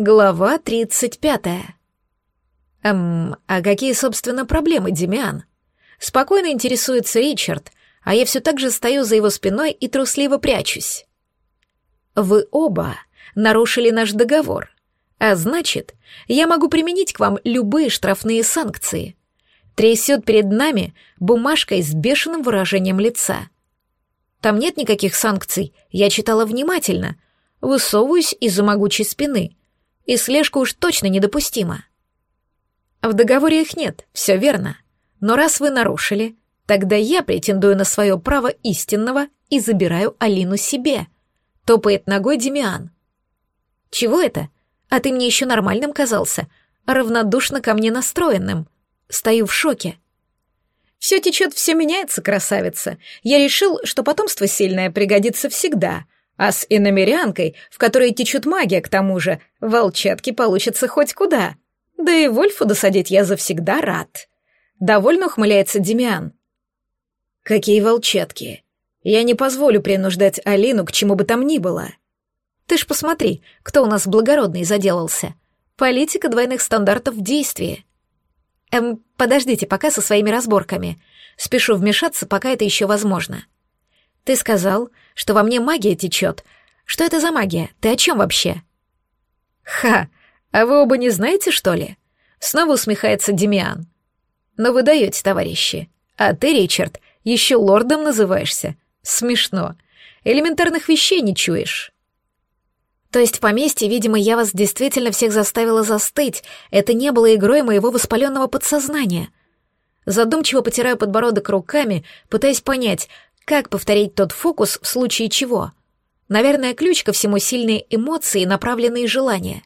Глава тридцать пятая. Эм, а какие, собственно, проблемы, Демиан? Спокойно интересуется Ричард, а я все так же стою за его спиной и трусливо прячусь. Вы оба нарушили наш договор, а значит, я могу применить к вам любые штрафные санкции. Трясет перед нами бумажкой с бешеным выражением лица. Там нет никаких санкций, я читала внимательно. Высовываюсь из-за могучей спины — и слежка уж точно недопустима. В договоре их нет, все верно. Но раз вы нарушили, тогда я претендую на свое право истинного и забираю Алину себе. Топает ногой Демиан. Чего это? А ты мне еще нормальным казался, равнодушно ко мне настроенным. Стою в шоке. Все течет, все меняется, красавица. Я решил, что потомство сильное пригодится всегда — а с иномерянкой, в которой течет магия к тому же, волчатки получится хоть куда. Да и Вольфу досадить я завсегда рад. Довольно ухмыляется Демиан. Какие волчатки? Я не позволю принуждать Алину к чему бы там ни было. Ты ж посмотри, кто у нас благородный заделался. Политика двойных стандартов в действии. Эм, подождите пока со своими разборками. Спешу вмешаться, пока это еще возможно. — ты сказал, что во мне магия течет. Что это за магия? Ты о чем вообще? Ха, а вы оба не знаете, что ли? Снова усмехается Демиан. Но вы даете, товарищи. А ты, Ричард, еще лордом называешься. Смешно. Элементарных вещей не чуешь. То есть в поместье, видимо, я вас действительно всех заставила застыть. Это не было игрой моего воспаленного подсознания. Задумчиво потираю подбородок руками, пытаясь понять, как повторить тот фокус в случае чего? Наверное, ключ ко всему сильные эмоции и направленные желания.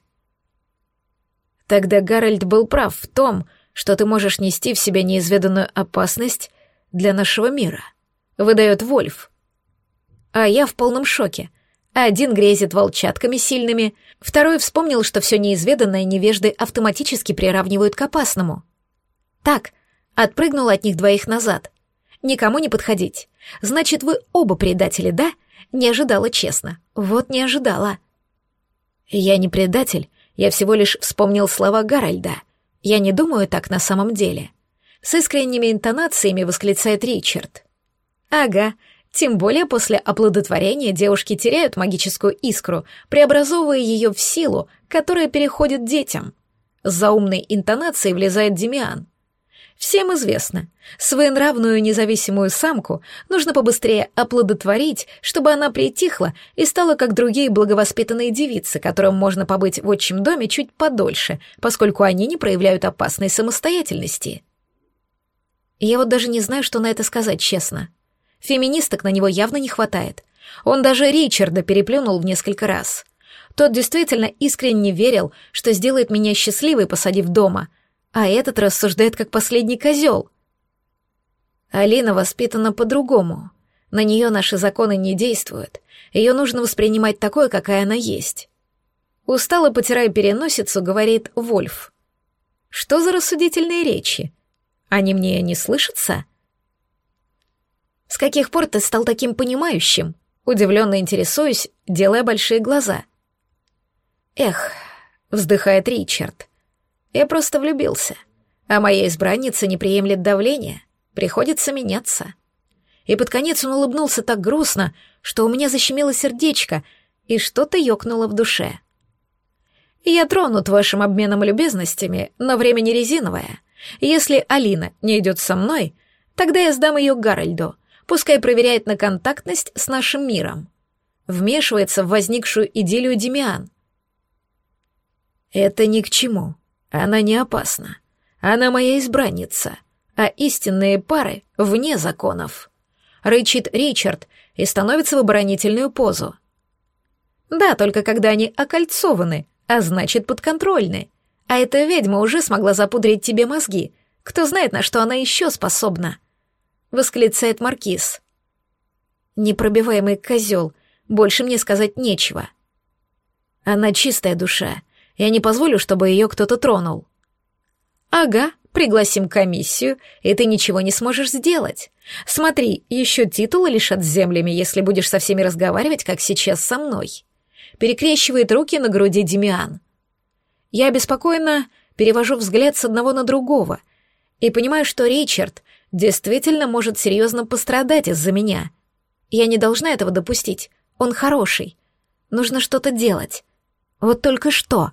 Тогда Гарольд был прав в том, что ты можешь нести в себе неизведанную опасность для нашего мира. Выдает Вольф. А я в полном шоке. Один грезит волчатками сильными, второй вспомнил, что все неизведанное невежды автоматически приравнивают к опасному. Так, отпрыгнул от них двоих назад. Никому не подходить. Значит, вы оба предатели, да? Не ожидала, честно. Вот не ожидала. Я не предатель, я всего лишь вспомнил слова Гарольда. Я не думаю так на самом деле. С искренними интонациями восклицает Ричард. Ага, тем более после оплодотворения девушки теряют магическую искру, преобразовывая ее в силу, которая переходит детям. С заумной интонацией влезает Демиан. Всем известно, своенравную независимую самку нужно побыстрее оплодотворить, чтобы она притихла и стала как другие благовоспитанные девицы, которым можно побыть в отчим доме чуть подольше, поскольку они не проявляют опасной самостоятельности. Я вот даже не знаю, что на это сказать честно. Феминисток на него явно не хватает. Он даже Ричарда переплюнул в несколько раз. Тот действительно искренне верил, что сделает меня счастливой, посадив дома — а этот рассуждает как последний козел. Алина воспитана по-другому. На нее наши законы не действуют. Ее нужно воспринимать такой, какая она есть. Устало потирая переносицу, говорит Вольф. Что за рассудительные речи? Они мне не слышатся? С каких пор ты стал таким понимающим? Удивленно интересуюсь, делая большие глаза. Эх, вздыхает Ричард. Я просто влюбился. А моя избранница не приемлет давления. Приходится меняться. И под конец он улыбнулся так грустно, что у меня защемило сердечко, и что-то ёкнуло в душе. Я тронут вашим обменом любезностями, но время не резиновое. Если Алина не идет со мной, тогда я сдам ее Гарольду. Пускай проверяет на контактность с нашим миром. Вмешивается в возникшую идиллию Демиан. Это ни к чему. Она не опасна. Она моя избранница, а истинные пары вне законов. Рычит Ричард и становится в оборонительную позу. Да, только когда они окольцованы, а значит подконтрольны. А эта ведьма уже смогла запудрить тебе мозги. Кто знает, на что она еще способна? Восклицает Маркиз. Непробиваемый козел, больше мне сказать нечего. Она чистая душа, я не позволю, чтобы ее кто-то тронул. Ага, пригласим комиссию, и ты ничего не сможешь сделать. Смотри, еще титулы лишат землями, если будешь со всеми разговаривать, как сейчас со мной. Перекрещивает руки на груди Демиан. Я обеспокоенно перевожу взгляд с одного на другого и понимаю, что Ричард действительно может серьезно пострадать из-за меня. Я не должна этого допустить. Он хороший. Нужно что-то делать. Вот только что.